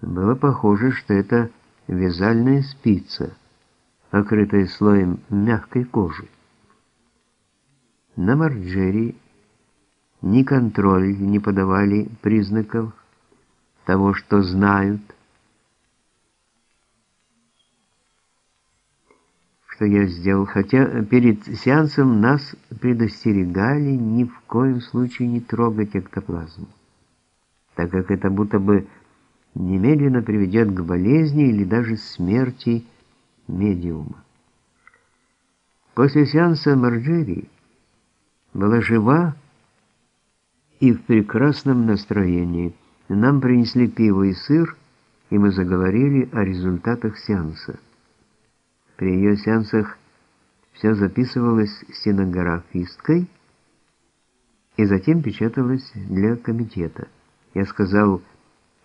Было похоже, что это вязальная спица, покрытая слоем мягкой кожи. На Марджери ни контроль не подавали признаков того, что знают, что я сделал, хотя перед сеансом нас предостерегали ни в коем случае не трогать эктоплазму, так как это будто бы немедленно приведет к болезни или даже смерти медиума. После сеанса Марджери была жива и в прекрасном настроении. Нам принесли пиво и сыр, и мы заговорили о результатах сеанса. При ее сеансах все записывалось стенографисткой и затем печаталось для комитета. Я сказал,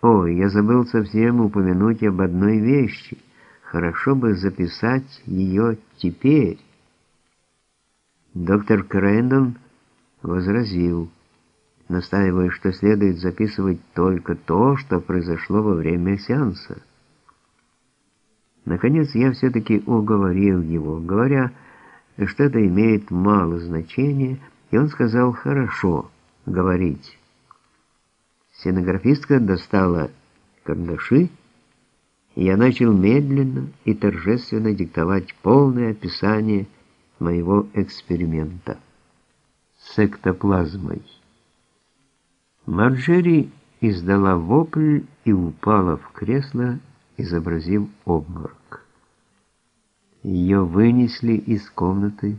«Ой, я забыл совсем упомянуть об одной вещи. Хорошо бы записать ее теперь». Доктор Крэндон возразил, настаивая, что следует записывать только то, что произошло во время сеанса. Наконец я все-таки уговорил его, говоря, что это имеет мало значения, и он сказал «хорошо, говорить». Стенографистка достала карандаши, и я начал медленно и торжественно диктовать полное описание моего эксперимента с эктоплазмой. Марджери издала вопль и упала в кресло, изобразив обморок. Ее вынесли из комнаты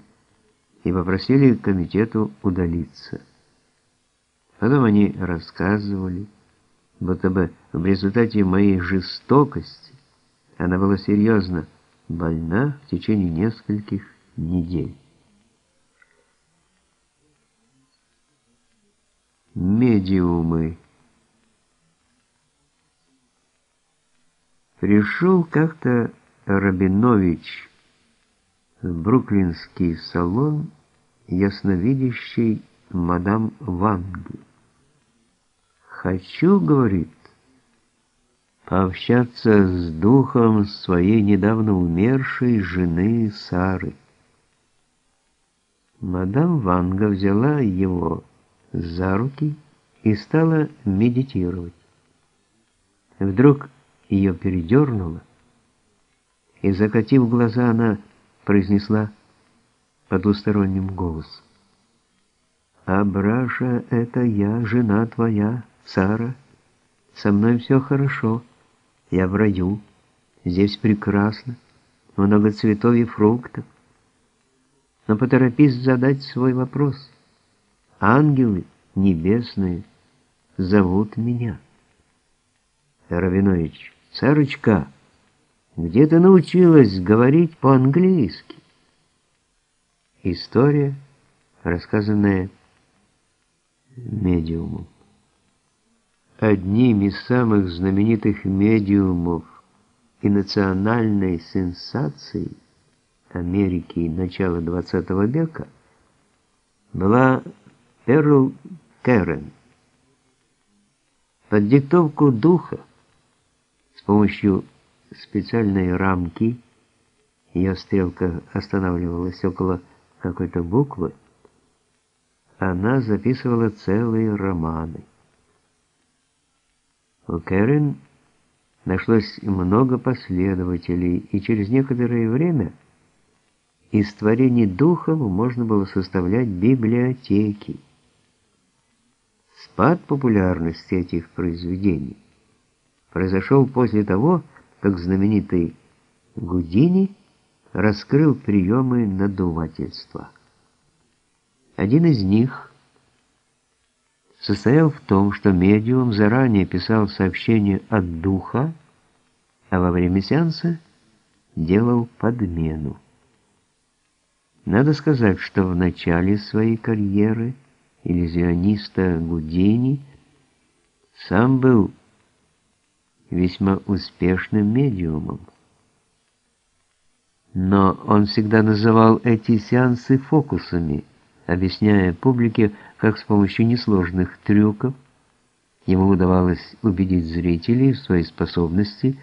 и попросили комитету удалиться. Потом они рассказывали, будто бы в результате моей жестокости она была серьезно больна в течение нескольких недель. Медиумы Пришел как-то Рабинович в бруклинский салон ясновидящей мадам Ванги. «Хочу, — говорит, — пообщаться с духом своей недавно умершей жены Сары». Мадам Ванга взяла его за руки и стала медитировать. Вдруг ее передернуло, и, закатив глаза, она произнесла потусторонним голосом. «Абраша, это я, жена твоя, Сара. Со мной все хорошо. Я в раю. Здесь прекрасно. Много цветов и фруктов. Но поторопись задать свой вопрос. Ангелы небесные зовут меня». Равинович «Сарочка, где ты научилась говорить по-английски?» История, рассказанная медиумом. Одним из самых знаменитых медиумов и национальной сенсацией Америки начала XX века была Перл Кэрен. Под диктовку духа помощью специальной рамки, ее стрелка останавливалась около какой-то буквы, она записывала целые романы. У Кэрин нашлось много последователей, и через некоторое время из творений духов можно было составлять библиотеки. Спад популярности этих произведений произошел после того, как знаменитый Гудини раскрыл приемы надувательства. Один из них состоял в том, что медиум заранее писал сообщение от духа, а во время сеанса делал подмену. Надо сказать, что в начале своей карьеры иллюзиониста Гудини сам был весьма успешным медиумом. Но он всегда называл эти сеансы фокусами, объясняя публике, как с помощью несложных трюков Ему удавалось убедить зрителей в своей способности